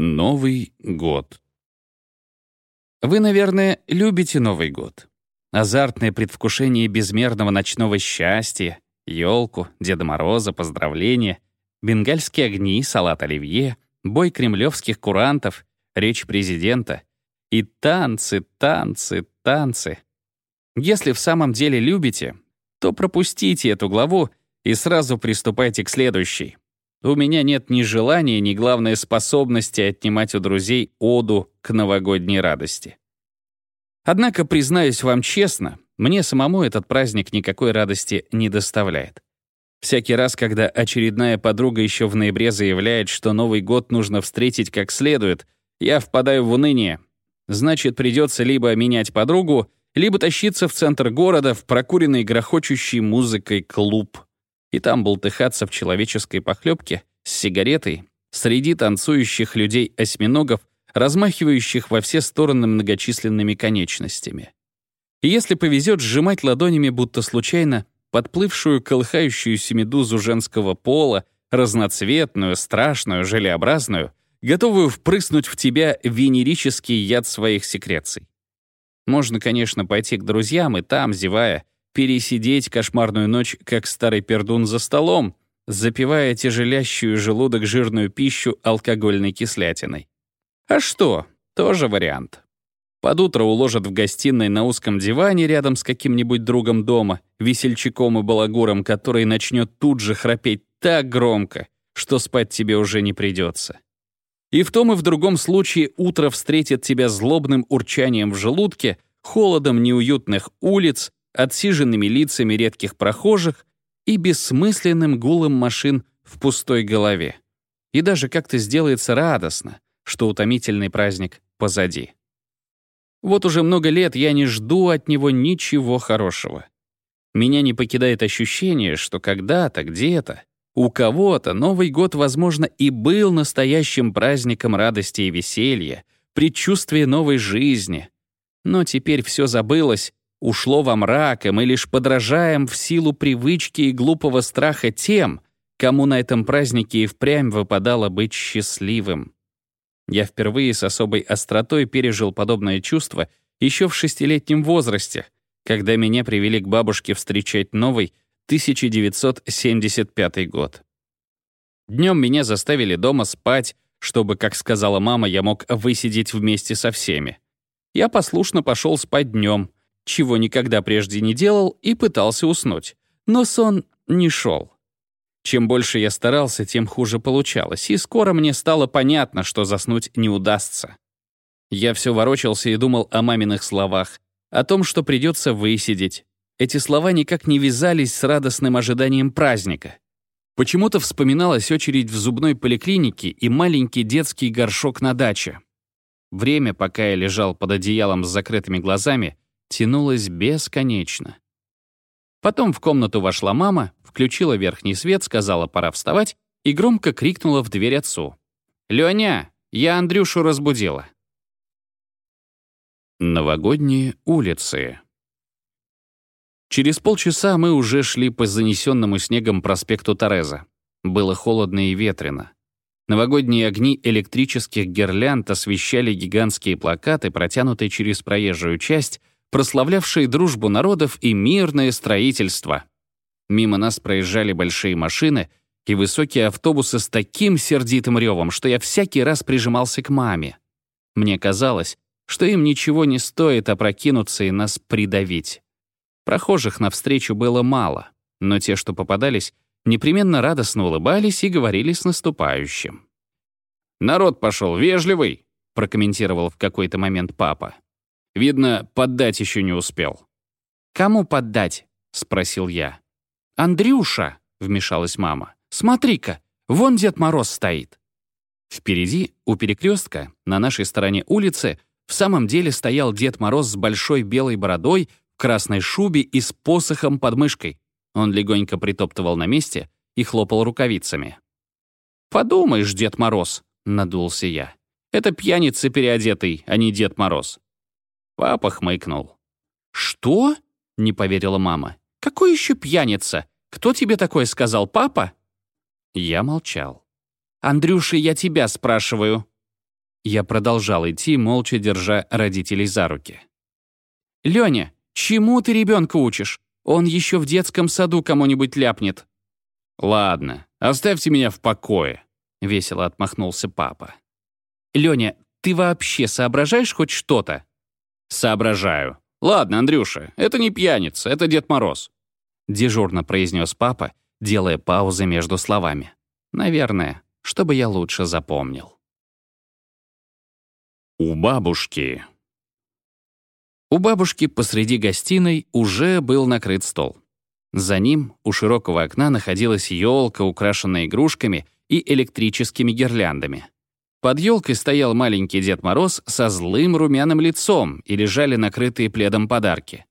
Новый год. Вы, наверное, любите Новый год. Азартное предвкушение безмерного ночного счастья, елку, Деда Мороза, поздравления, бенгальские огни, салат оливье, бой кремлевских курантов, речь президента и танцы, танцы, танцы. Если в самом деле любите, то пропустите эту главу и сразу приступайте к следующей. У меня нет ни желания, ни, главной способности отнимать у друзей оду к новогодней радости. Однако, признаюсь вам честно, мне самому этот праздник никакой радости не доставляет. Всякий раз, когда очередная подруга еще в ноябре заявляет, что Новый год нужно встретить как следует, я впадаю в уныние. Значит, придется либо менять подругу, либо тащиться в центр города в прокуренный грохочущей музыкой клуб и там болтыхаться в человеческой похлебке с сигаретой среди танцующих людей-осьминогов, размахивающих во все стороны многочисленными конечностями. И если повезет, сжимать ладонями, будто случайно, подплывшую колыхающуюся медузу женского пола, разноцветную, страшную, желеобразную, готовую впрыснуть в тебя венерический яд своих секреций. Можно, конечно, пойти к друзьям и там, зевая, пересидеть кошмарную ночь, как старый пердун за столом, запивая тяжелящую желудок жирную пищу алкогольной кислятиной. А что? Тоже вариант. Под утро уложат в гостиной на узком диване рядом с каким-нибудь другом дома, весельчаком и балагуром, который начнет тут же храпеть так громко, что спать тебе уже не придется. И в том и в другом случае утро встретит тебя злобным урчанием в желудке, холодом неуютных улиц, отсиженными лицами редких прохожих и бессмысленным гулом машин в пустой голове. И даже как-то сделается радостно, что утомительный праздник позади. Вот уже много лет я не жду от него ничего хорошего. Меня не покидает ощущение, что когда-то, где-то, у кого-то Новый год, возможно, и был настоящим праздником радости и веселья, предчувствия новой жизни. Но теперь все забылось, ушло во мрак, и мы лишь подражаем в силу привычки и глупого страха тем, кому на этом празднике и впрямь выпадало быть счастливым. Я впервые с особой остротой пережил подобное чувство еще в шестилетнем возрасте, когда меня привели к бабушке встречать новый 1975 год. Днем меня заставили дома спать, чтобы, как сказала мама, я мог высидеть вместе со всеми. Я послушно пошел спать днем, чего никогда прежде не делал, и пытался уснуть. Но сон не шел. Чем больше я старался, тем хуже получалось, и скоро мне стало понятно, что заснуть не удастся. Я все ворочался и думал о маминых словах, о том, что придется высидеть. Эти слова никак не вязались с радостным ожиданием праздника. Почему-то вспоминалась очередь в зубной поликлинике и маленький детский горшок на даче. Время, пока я лежал под одеялом с закрытыми глазами, тянулось бесконечно. Потом в комнату вошла мама, включила верхний свет, сказала «пора вставать» и громко крикнула в дверь отцу. «Лёня, я Андрюшу разбудила». Новогодние улицы. Через полчаса мы уже шли по занесенному снегом проспекту Тореза. Было холодно и ветрено. Новогодние огни электрических гирлянд освещали гигантские плакаты, протянутые через проезжую часть, прославлявшие дружбу народов и мирное строительство. Мимо нас проезжали большие машины и высокие автобусы с таким сердитым ревом, что я всякий раз прижимался к маме. Мне казалось, что им ничего не стоит опрокинуться и нас придавить. Прохожих навстречу было мало, но те, что попадались, непременно радостно улыбались и говорили с наступающим. «Народ пошел вежливый», — прокомментировал в какой-то момент папа. «Видно, поддать еще не успел». «Кому поддать?» — спросил я. «Андрюша!» — вмешалась мама. «Смотри-ка, вон Дед Мороз стоит». Впереди, у перекрестка, на нашей стороне улицы, в самом деле стоял Дед Мороз с большой белой бородой, в красной шубе и с посохом под мышкой. Он легонько притоптывал на месте и хлопал рукавицами. «Подумаешь, Дед Мороз!» — надулся я. «Это пьяница переодетый, а не Дед Мороз». Папа хмыкнул. «Что?» — не поверила мама. «Какой еще пьяница? Кто тебе такое сказал, папа?» Я молчал. «Андрюша, я тебя спрашиваю». Я продолжал идти, молча держа родителей за руки. «Лёня, чему ты ребенка учишь? Он еще в детском саду кому-нибудь ляпнет». «Ладно, оставьте меня в покое», — весело отмахнулся папа. «Лёня, ты вообще соображаешь хоть что-то?» «Соображаю. Ладно, Андрюша, это не пьяница, это Дед Мороз», — дежурно произнес папа, делая паузы между словами. «Наверное, чтобы я лучше запомнил». У бабушки. У бабушки посреди гостиной уже был накрыт стол. За ним у широкого окна находилась елка, украшенная игрушками и электрическими гирляндами. Под елкой стоял маленький Дед Мороз со злым румяным лицом и лежали накрытые пледом подарки.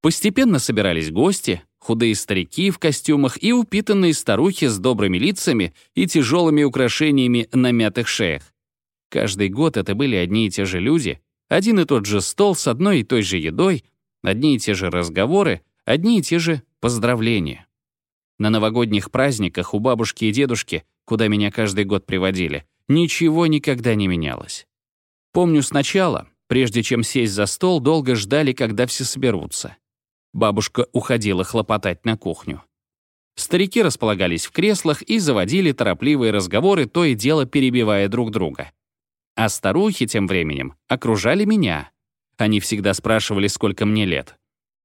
Постепенно собирались гости, худые старики в костюмах и упитанные старухи с добрыми лицами и тяжелыми украшениями на мятых шеях. Каждый год это были одни и те же люди, один и тот же стол с одной и той же едой, одни и те же разговоры, одни и те же поздравления. На новогодних праздниках у бабушки и дедушки, куда меня каждый год приводили, ничего никогда не менялось. Помню сначала, прежде чем сесть за стол, долго ждали, когда все соберутся. Бабушка уходила хлопотать на кухню. Старики располагались в креслах и заводили торопливые разговоры, то и дело перебивая друг друга. А старухи тем временем окружали меня. Они всегда спрашивали, сколько мне лет.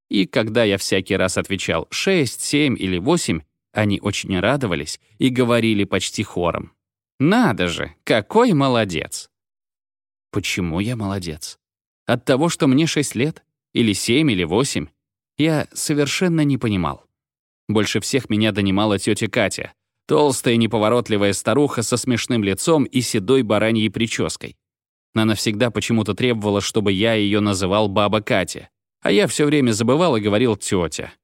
И когда я всякий раз отвечал «шесть», «семь» или «восемь», они очень радовались и говорили почти хором. «Надо же, какой молодец!» Почему я молодец? От того, что мне шесть лет? Или семь, или восемь? Я совершенно не понимал. Больше всех меня донимала тетя Катя, Толстая неповоротливая старуха со смешным лицом и седой бараньей прической. Она всегда почему-то требовала, чтобы я ее называл баба Катя, а я все время забывал и говорил тетя.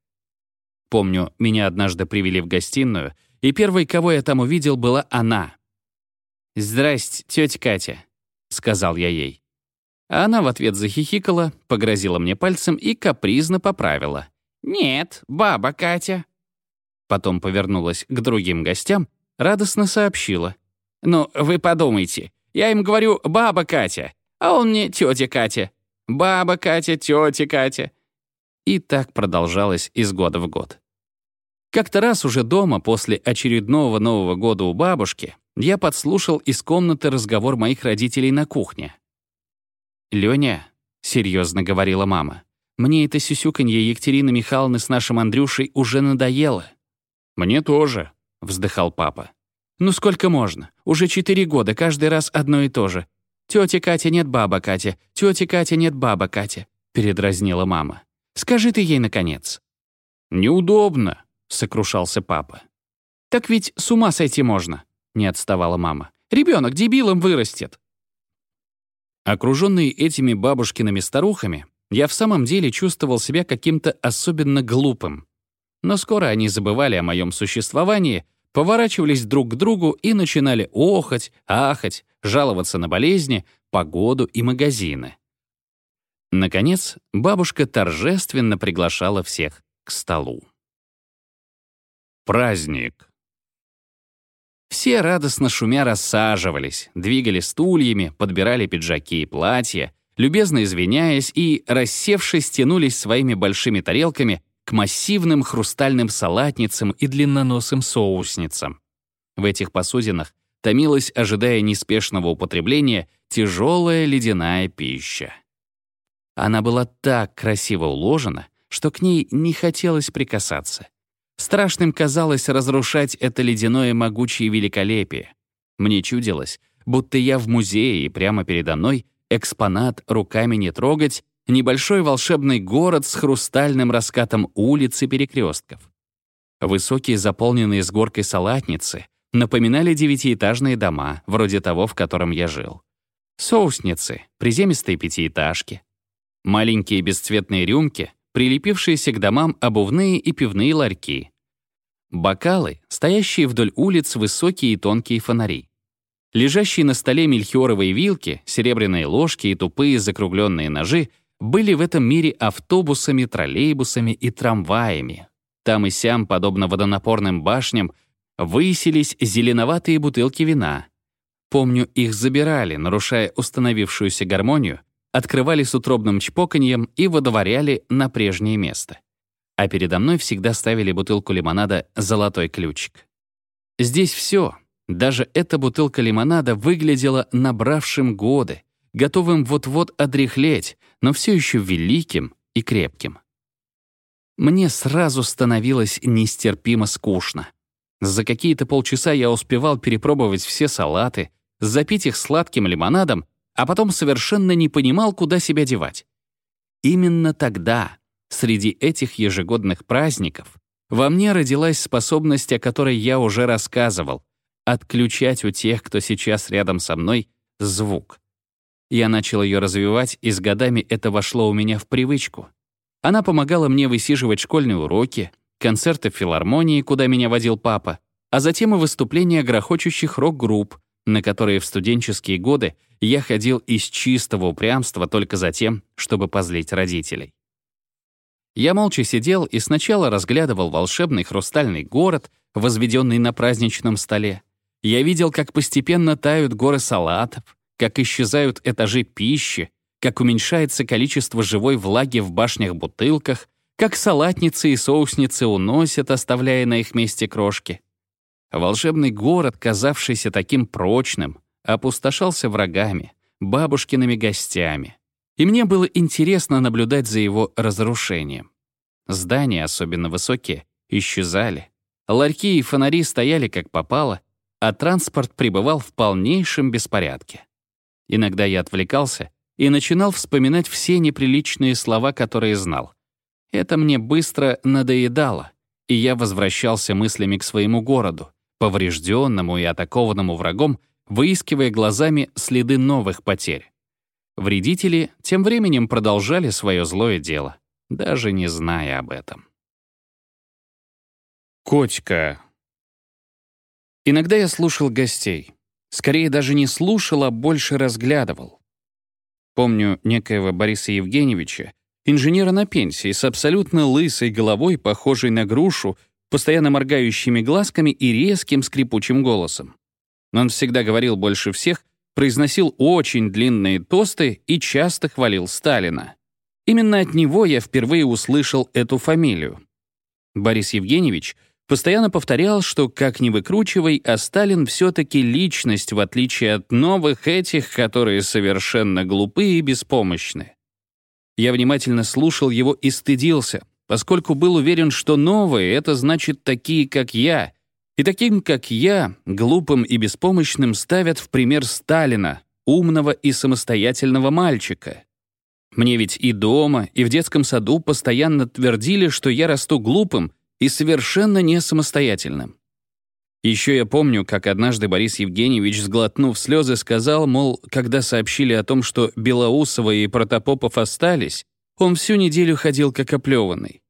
Помню, меня однажды привели в гостиную, и первой, кого я там увидел, была она. «Здрасте, тетя Катя», — сказал я ей. А она в ответ захихикала, погрозила мне пальцем и капризно поправила. «Нет, баба Катя». Потом повернулась к другим гостям, радостно сообщила. «Ну, вы подумайте. Я им говорю «баба Катя», а он мне «тетя Катя». «Баба Катя, тетя Катя». И так продолжалось из года в год. Как-то раз уже дома, после очередного Нового года у бабушки, я подслушал из комнаты разговор моих родителей на кухне. «Лёня», — серьезно говорила мама, «мне это сюсюканье Екатерины Михайловны с нашим Андрюшей уже надоело. «Мне тоже», — вздыхал папа. «Ну сколько можно? Уже четыре года, каждый раз одно и то же. Тетя Катя нет баба Катя, тетя Катя нет баба Катя», — передразнила мама. «Скажи ты ей, наконец». «Неудобно», — сокрушался папа. «Так ведь с ума сойти можно», — не отставала мама. «Ребенок дебилом вырастет». Окруженный этими бабушкиными старухами, я в самом деле чувствовал себя каким-то особенно глупым. Но скоро они забывали о моем существовании, поворачивались друг к другу и начинали охать, ахать, жаловаться на болезни, погоду и магазины. Наконец, бабушка торжественно приглашала всех к столу. Праздник. Все радостно шумя рассаживались, двигали стульями, подбирали пиджаки и платья, любезно извиняясь и, рассевшись, тянулись своими большими тарелками к массивным хрустальным салатницам и длинноносым соусницам. В этих посудинах томилась, ожидая неспешного употребления, тяжелая ледяная пища. Она была так красиво уложена, что к ней не хотелось прикасаться. Страшным казалось разрушать это ледяное могучее великолепие. Мне чудилось, будто я в музее, и прямо передо мной экспонат руками не трогать небольшой волшебный город с хрустальным раскатом улиц и перекрестков. Высокие, заполненные с горкой салатницы, напоминали девятиэтажные дома, вроде того, в котором я жил. Соусницы, приземистые пятиэтажки. Маленькие бесцветные рюмки, прилепившиеся к домам обувные и пивные ларьки. Бокалы, стоящие вдоль улиц высокие и тонкие фонари. Лежащие на столе мельхиоровые вилки, серебряные ложки и тупые закругленные ножи были в этом мире автобусами, троллейбусами и трамваями. Там и сям, подобно водонапорным башням, высились зеленоватые бутылки вина. Помню, их забирали, нарушая установившуюся гармонию, открывали с утробным чпоканьем и водоворяли на прежнее место. А передо мной всегда ставили бутылку лимонада «Золотой ключик». Здесь все, даже эта бутылка лимонада выглядела набравшим годы, готовым вот-вот одряхлеть, но все еще великим и крепким. Мне сразу становилось нестерпимо скучно. За какие-то полчаса я успевал перепробовать все салаты, запить их сладким лимонадом, а потом совершенно не понимал, куда себя девать. Именно тогда, среди этих ежегодных праздников, во мне родилась способность, о которой я уже рассказывал, отключать у тех, кто сейчас рядом со мной, звук. Я начал ее развивать, и с годами это вошло у меня в привычку. Она помогала мне высиживать школьные уроки, концерты в филармонии, куда меня водил папа, а затем и выступления грохочущих рок-групп, на которые в студенческие годы я ходил из чистого упрямства только за тем, чтобы позлить родителей. Я молча сидел и сначала разглядывал волшебный хрустальный город, возведенный на праздничном столе. Я видел, как постепенно тают горы салатов, как исчезают этажи пищи, как уменьшается количество живой влаги в башнях-бутылках, как салатницы и соусницы уносят, оставляя на их месте крошки. Волшебный город, казавшийся таким прочным, опустошался врагами, бабушкиными гостями. И мне было интересно наблюдать за его разрушением. Здания, особенно высокие, исчезали. Ларьки и фонари стояли как попало, а транспорт пребывал в полнейшем беспорядке. Иногда я отвлекался и начинал вспоминать все неприличные слова, которые знал. Это мне быстро надоедало, и я возвращался мыслями к своему городу, поврежденному и атакованному врагом, выискивая глазами следы новых потерь. Вредители тем временем продолжали свое злое дело, даже не зная об этом. Котька. Иногда я слушал гостей. Скорее даже не слушал, а больше разглядывал. Помню некоего Бориса Евгеньевича, инженера на пенсии, с абсолютно лысой головой, похожей на грушу, постоянно моргающими глазками и резким скрипучим голосом. Он всегда говорил больше всех, произносил очень длинные тосты и часто хвалил Сталина. Именно от него я впервые услышал эту фамилию. Борис Евгеньевич — Постоянно повторял, что как ни выкручивай, а Сталин все-таки личность, в отличие от новых этих, которые совершенно глупые и беспомощны. Я внимательно слушал его и стыдился, поскольку был уверен, что новые — это значит такие, как я. И таким, как я, глупым и беспомощным ставят в пример Сталина, умного и самостоятельного мальчика. Мне ведь и дома, и в детском саду постоянно твердили, что я расту глупым — и совершенно не самостоятельным. Еще я помню, как однажды Борис Евгеньевич, сглотнув слезы, сказал, мол, когда сообщили о том, что Белоусова и Протопопов остались, он всю неделю ходил как оплеванный.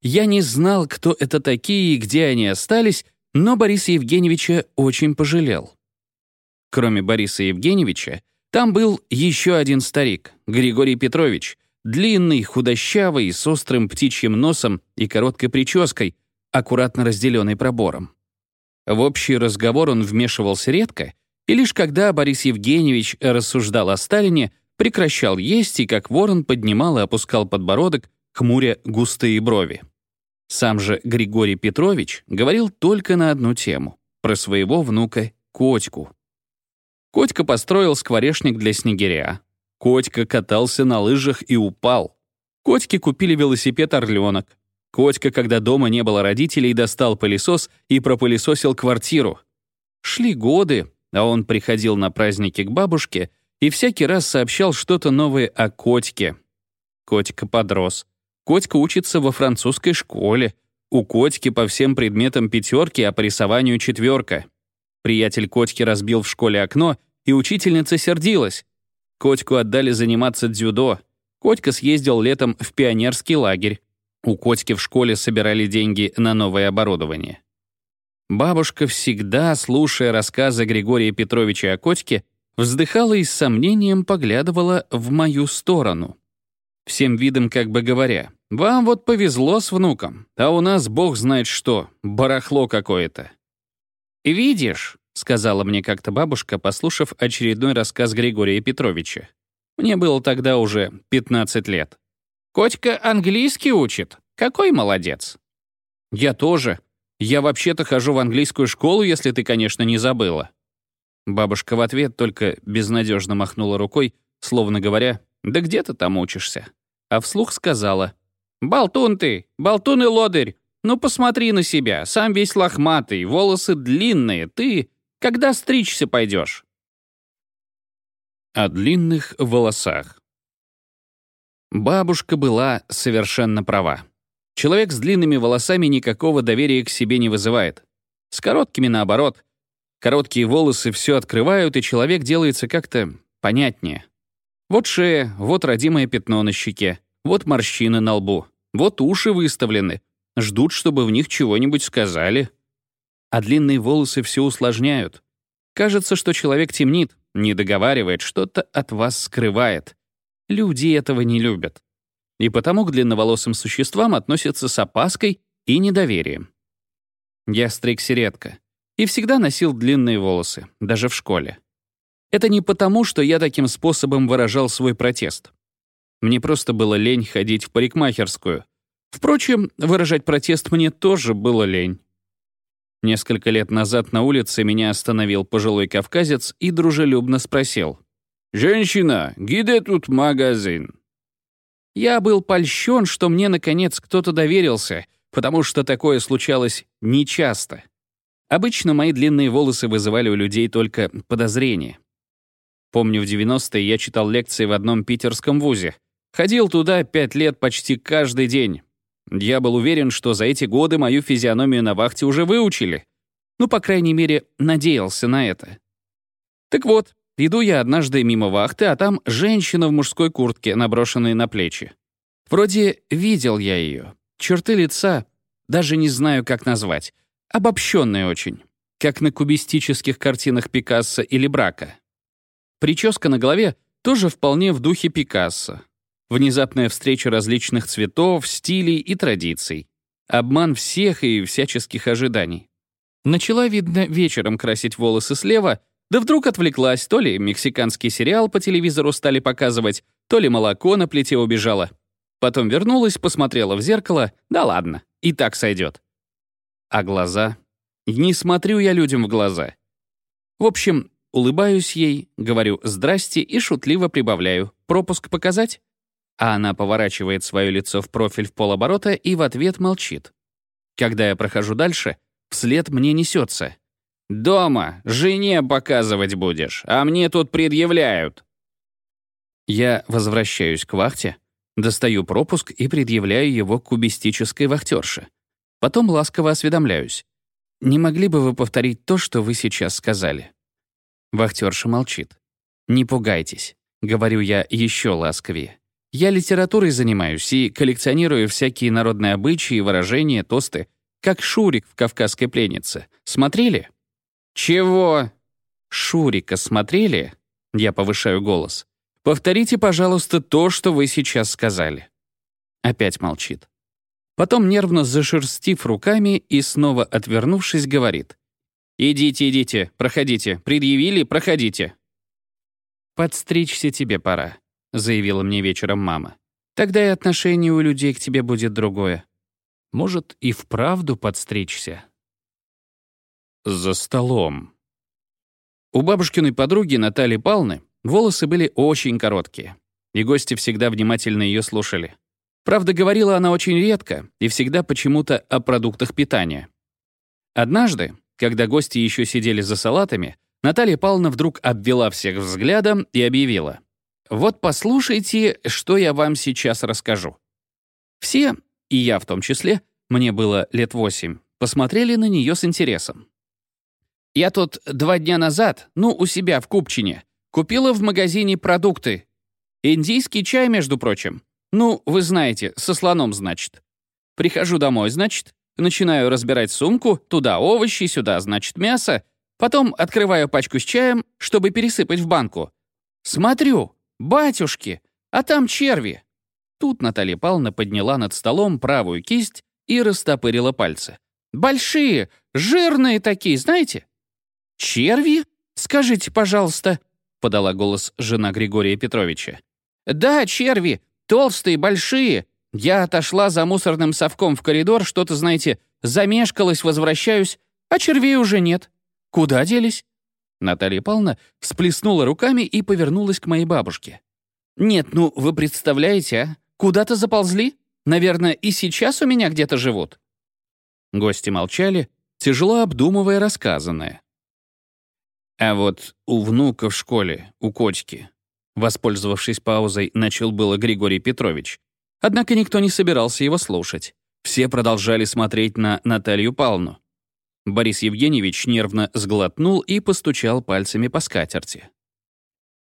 Я не знал, кто это такие и где они остались, но Бориса Евгеньевича очень пожалел. Кроме Бориса Евгеньевича, там был еще один старик, Григорий Петрович, длинный, худощавый, с острым птичьим носом и короткой прической, аккуратно разделенной пробором. В общий разговор он вмешивался редко, и лишь когда Борис Евгеньевич рассуждал о Сталине, прекращал есть и как ворон поднимал и опускал подбородок, хмуря густые брови. Сам же Григорий Петрович говорил только на одну тему — про своего внука Котьку. Котька построил скворечник для снегиря, Котька катался на лыжах и упал. Котьке купили велосипед «Орленок». Котька, когда дома не было родителей, достал пылесос и пропылесосил квартиру. Шли годы, а он приходил на праздники к бабушке и всякий раз сообщал что-то новое о Котьке. Котька подрос. Котька учится во французской школе. У Котьки по всем предметам пятерки, а по рисованию четверка. Приятель Котьки разбил в школе окно, и учительница сердилась. Котьку отдали заниматься дзюдо. Котька съездил летом в пионерский лагерь. У Котьки в школе собирали деньги на новое оборудование. Бабушка всегда, слушая рассказы Григория Петровича о Котьке, вздыхала и с сомнением поглядывала в мою сторону. Всем видом как бы говоря, «Вам вот повезло с внуком, а у нас бог знает что, барахло какое-то». «Видишь», — сказала мне как-то бабушка, послушав очередной рассказ Григория Петровича. Мне было тогда уже 15 лет. «Котька английский учит. Какой молодец!» «Я тоже. Я вообще-то хожу в английскую школу, если ты, конечно, не забыла». Бабушка в ответ только безнадежно махнула рукой, словно говоря, «Да где ты там учишься?» А вслух сказала, «Болтун ты, болтун и лодырь, ну посмотри на себя, сам весь лохматый, волосы длинные, ты когда стричься пойдешь?» О длинных волосах. Бабушка была совершенно права. Человек с длинными волосами никакого доверия к себе не вызывает. С короткими наоборот. Короткие волосы все открывают, и человек делается как-то понятнее. Вот шея, вот родимое пятно на щеке, вот морщины на лбу, вот уши выставлены. Ждут, чтобы в них чего-нибудь сказали. А длинные волосы все усложняют. Кажется, что человек темнит, не договаривает, что-то от вас скрывает. Люди этого не любят. И потому к длинноволосым существам относятся с опаской и недоверием. Я стригся редко и всегда носил длинные волосы, даже в школе. Это не потому, что я таким способом выражал свой протест. Мне просто было лень ходить в парикмахерскую. Впрочем, выражать протест мне тоже было лень. Несколько лет назад на улице меня остановил пожилой кавказец и дружелюбно спросил. «Женщина, где тут магазин?» Я был польщен, что мне, наконец, кто-то доверился, потому что такое случалось нечасто. Обычно мои длинные волосы вызывали у людей только подозрения. Помню, в 90-е я читал лекции в одном питерском вузе. Ходил туда пять лет почти каждый день. Я был уверен, что за эти годы мою физиономию на вахте уже выучили. Ну, по крайней мере, надеялся на это. Так вот, иду я однажды мимо вахты, а там женщина в мужской куртке, наброшенной на плечи. Вроде видел я ее. Черты лица, даже не знаю, как назвать. Обобщенные очень, как на кубистических картинах Пикассо или Брака. Прическа на голове тоже вполне в духе Пикассо. Внезапная встреча различных цветов, стилей и традиций. Обман всех и всяческих ожиданий. Начала, видно, вечером красить волосы слева, да вдруг отвлеклась, то ли мексиканский сериал по телевизору стали показывать, то ли молоко на плите убежало. Потом вернулась, посмотрела в зеркало, да ладно, и так сойдет. А глаза? Не смотрю я людям в глаза. В общем, улыбаюсь ей, говорю «здрасте» и шутливо прибавляю «пропуск показать?» А она поворачивает свое лицо в профиль в полоборота и в ответ молчит. Когда я прохожу дальше, вслед мне несется. «Дома, жене показывать будешь, а мне тут предъявляют». Я возвращаюсь к вахте, достаю пропуск и предъявляю его кубистической вахтерше. Потом ласково осведомляюсь. «Не могли бы вы повторить то, что вы сейчас сказали?» Вахтерша молчит. «Не пугайтесь», — говорю я еще ласковее. Я литературой занимаюсь и коллекционирую всякие народные обычаи, выражения, тосты, как Шурик в «Кавказской пленнице». Смотрели? Чего? Шурика смотрели? Я повышаю голос. Повторите, пожалуйста, то, что вы сейчас сказали. Опять молчит. Потом, нервно зашерстив руками и снова отвернувшись, говорит. «Идите, идите, проходите. Предъявили, проходите». «Подстричься тебе пора», — заявила мне вечером мама. «Тогда и отношение у людей к тебе будет другое. Может, и вправду подстричься?» За столом. У бабушкиной подруги Натальи Палны волосы были очень короткие, и гости всегда внимательно ее слушали. Правда, говорила она очень редко и всегда почему-то о продуктах питания. Однажды, когда гости еще сидели за салатами, Наталья Павловна вдруг обвела всех взглядом и объявила. Вот послушайте, что я вам сейчас расскажу. Все, и я в том числе, мне было лет восемь, посмотрели на нее с интересом. Я тут два дня назад, ну, у себя в Купчине, купила в магазине продукты. Индийский чай, между прочим. Ну, вы знаете, со слоном, значит. Прихожу домой, значит, начинаю разбирать сумку, туда овощи, сюда, значит, мясо, потом открываю пачку с чаем, чтобы пересыпать в банку. Смотрю, «Батюшки, а там черви!» Тут Наталья Павловна подняла над столом правую кисть и растопырила пальцы. «Большие, жирные такие, знаете?» «Черви? Скажите, пожалуйста», — подала голос жена Григория Петровича. «Да, черви. Толстые, большие. Я отошла за мусорным совком в коридор, что-то, знаете, замешкалась, возвращаюсь, а червей уже нет. Куда делись?» Наталья Павловна всплеснула руками и повернулась к моей бабушке. «Нет, ну, вы представляете, а? Куда-то заползли? Наверное, и сейчас у меня где-то живут». Гости молчали, тяжело обдумывая рассказанное. А вот у внука в школе, у Котики, воспользовавшись паузой, начал было Григорий Петрович. Однако никто не собирался его слушать. Все продолжали смотреть на Наталью Павловну. Борис Евгеньевич нервно сглотнул и постучал пальцами по скатерти.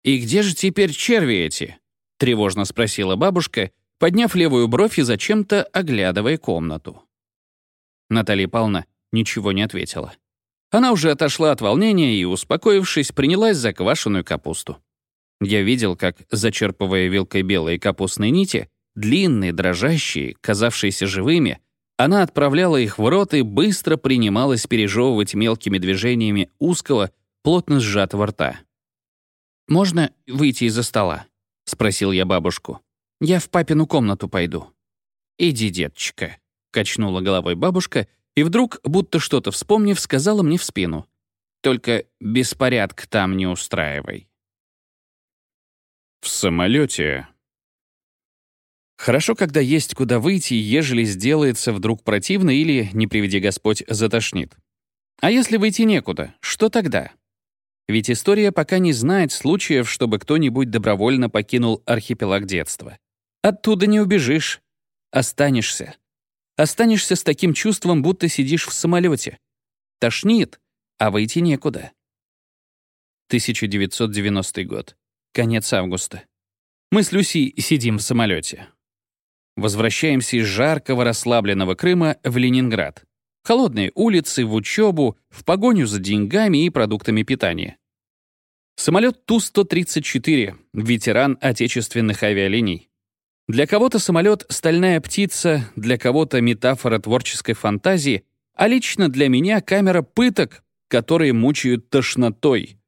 «И где же теперь черви эти?» — тревожно спросила бабушка, подняв левую бровь и зачем-то оглядывая комнату. Наталья Павловна ничего не ответила. Она уже отошла от волнения и, успокоившись, принялась за квашеную капусту. Я видел, как, зачерпывая вилкой белые капустные нити, длинные, дрожащие, казавшиеся живыми, она отправляла их в рот и быстро принималась пережевывать мелкими движениями узкого, плотно сжатого рта. «Можно выйти из-за стола?» — спросил я бабушку. «Я в папину комнату пойду». «Иди, деточка», — качнула головой бабушка и вдруг, будто что-то вспомнив, сказала мне в спину. «Только беспорядок там не устраивай». В самолете Хорошо, когда есть куда выйти, ежели сделается вдруг противно или, не приведи Господь, затошнит. А если выйти некуда, что тогда? Ведь история пока не знает случаев, чтобы кто-нибудь добровольно покинул архипелаг детства. Оттуда не убежишь. Останешься. Останешься с таким чувством, будто сидишь в самолете. Тошнит, а выйти некуда. 1990 год. Конец августа. Мы с Люси сидим в самолете. Возвращаемся из жаркого расслабленного Крыма в Ленинград. Холодные улицы, в учебу, в погоню за деньгами и продуктами питания. Самолет Ту-134, ветеран отечественных авиалиний. Для кого-то самолет — стальная птица, для кого-то метафора творческой фантазии, а лично для меня камера пыток, которые мучают тошнотой.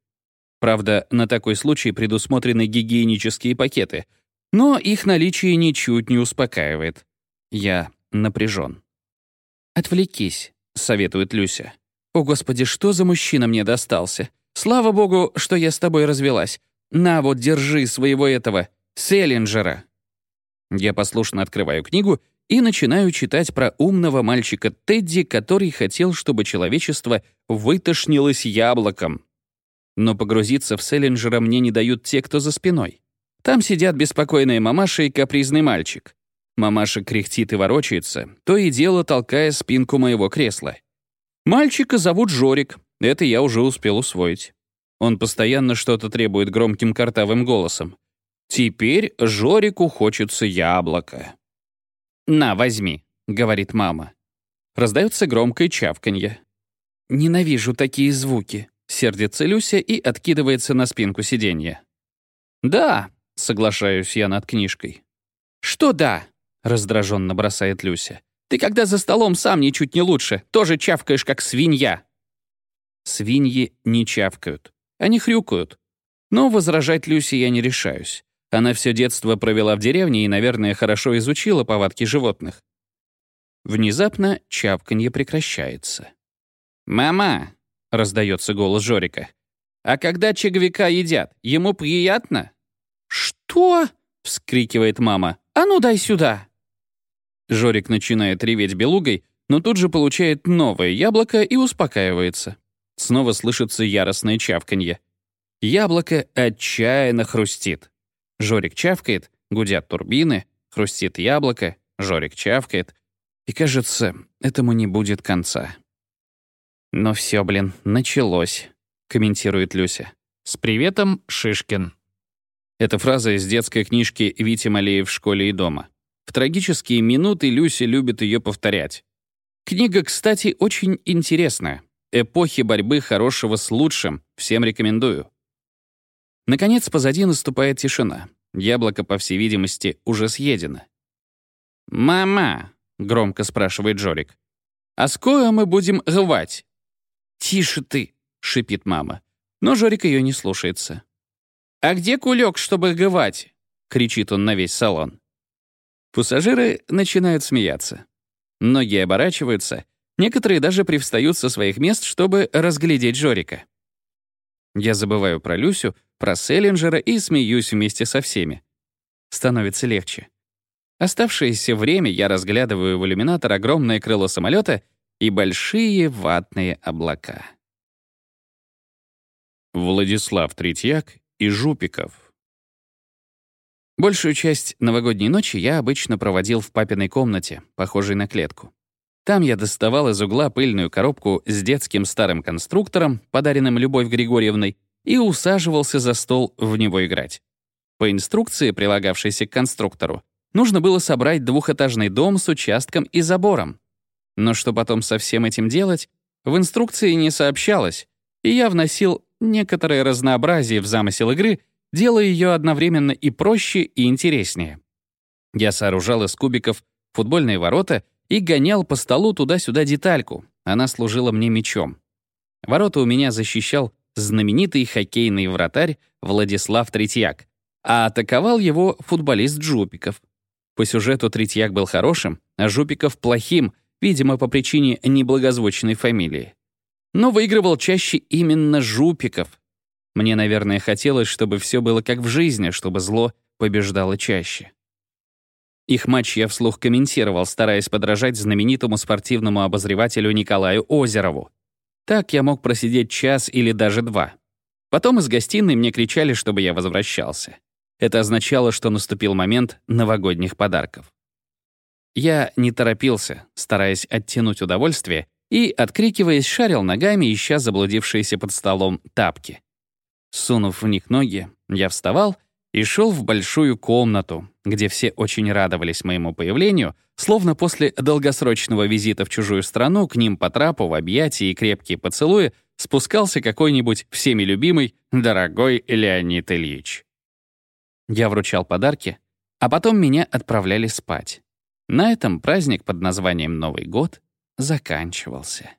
Правда, на такой случай предусмотрены гигиенические пакеты — но их наличие ничуть не успокаивает. Я напряжен. «Отвлекись», — советует Люся. «О, Господи, что за мужчина мне достался? Слава Богу, что я с тобой развелась. На вот, держи своего этого, Селлинджера». Я послушно открываю книгу и начинаю читать про умного мальчика Тедди, который хотел, чтобы человечество вытошнилось яблоком. Но погрузиться в Селлинджера мне не дают те, кто за спиной. Там сидят беспокойная мамаша и капризный мальчик. Мамаша кряхтит и ворочается, то и дело толкая спинку моего кресла. Мальчика зовут Жорик, это я уже успел усвоить. Он постоянно что-то требует громким картавым голосом. Теперь Жорику хочется яблоко. «На, возьми», — говорит мама. Раздается громкое чавканье. «Ненавижу такие звуки», — сердится Люся и откидывается на спинку сиденья. «Да, Соглашаюсь я над книжкой. «Что да?» — раздраженно бросает Люся. «Ты когда за столом сам ничуть не лучше, тоже чавкаешь, как свинья». Свиньи не чавкают. Они хрюкают. Но возражать Люсе я не решаюсь. Она все детство провела в деревне и, наверное, хорошо изучила повадки животных. Внезапно чавканье прекращается. «Мама!» — раздается голос Жорика. «А когда чеговика едят, ему приятно?» «Что?» — вскрикивает мама. «А ну дай сюда!» Жорик начинает реветь белугой, но тут же получает новое яблоко и успокаивается. Снова слышится яростное чавканье. Яблоко отчаянно хрустит. Жорик чавкает, гудят турбины, хрустит яблоко, Жорик чавкает. И кажется, этому не будет конца. «Ну все, блин, началось», — комментирует Люся. «С приветом, Шишкин». Эта фраза из детской книжки Вити Малеев в школе и дома. В трагические минуты Люси любит ее повторять. Книга, кстати, очень интересная. Эпохи борьбы хорошего с лучшим. Всем рекомендую. Наконец, позади наступает тишина. Яблоко, по всей видимости, уже съедено. «Мама», — громко спрашивает Жорик, «а скоро мы будем рвать?» «Тише ты», — шипит мама. Но Жорик ее не слушается. «А где кулек, чтобы гывать?» — кричит он на весь салон. Пассажиры начинают смеяться. Многие оборачиваются, некоторые даже привстают со своих мест, чтобы разглядеть Жорика. Я забываю про Люсю, про Селлинджера и смеюсь вместе со всеми. Становится легче. Оставшееся время я разглядываю в иллюминатор огромное крыло самолета и большие ватные облака. Владислав Третьяк и Жупиков. Большую часть новогодней ночи я обычно проводил в папиной комнате, похожей на клетку. Там я доставал из угла пыльную коробку с детским старым конструктором, подаренным Любовь Григорьевной, и усаживался за стол в него играть. По инструкции, прилагавшейся к конструктору, нужно было собрать двухэтажный дом с участком и забором. Но что потом со всем этим делать, в инструкции не сообщалось, и я вносил некоторое разнообразие в замысел игры, делая ее одновременно и проще, и интереснее. Я сооружал из кубиков футбольные ворота и гонял по столу туда-сюда детальку. Она служила мне мечом. Ворота у меня защищал знаменитый хоккейный вратарь Владислав Третьяк, а атаковал его футболист Жупиков. По сюжету Третьяк был хорошим, а Жупиков — плохим, видимо, по причине неблагозвучной фамилии. Но выигрывал чаще именно Жупиков. Мне, наверное, хотелось, чтобы все было как в жизни, чтобы зло побеждало чаще. Их матч я вслух комментировал, стараясь подражать знаменитому спортивному обозревателю Николаю Озерову. Так я мог просидеть час или даже два. Потом из гостиной мне кричали, чтобы я возвращался. Это означало, что наступил момент новогодних подарков. Я не торопился, стараясь оттянуть удовольствие, и, открикиваясь, шарил ногами, ища заблудившиеся под столом тапки. Сунув в них ноги, я вставал и шел в большую комнату, где все очень радовались моему появлению, словно после долгосрочного визита в чужую страну к ним по трапу в объятия и крепкие поцелуи спускался какой-нибудь всеми любимый дорогой Леонид Ильич. Я вручал подарки, а потом меня отправляли спать. На этом праздник под названием Новый год заканчивался.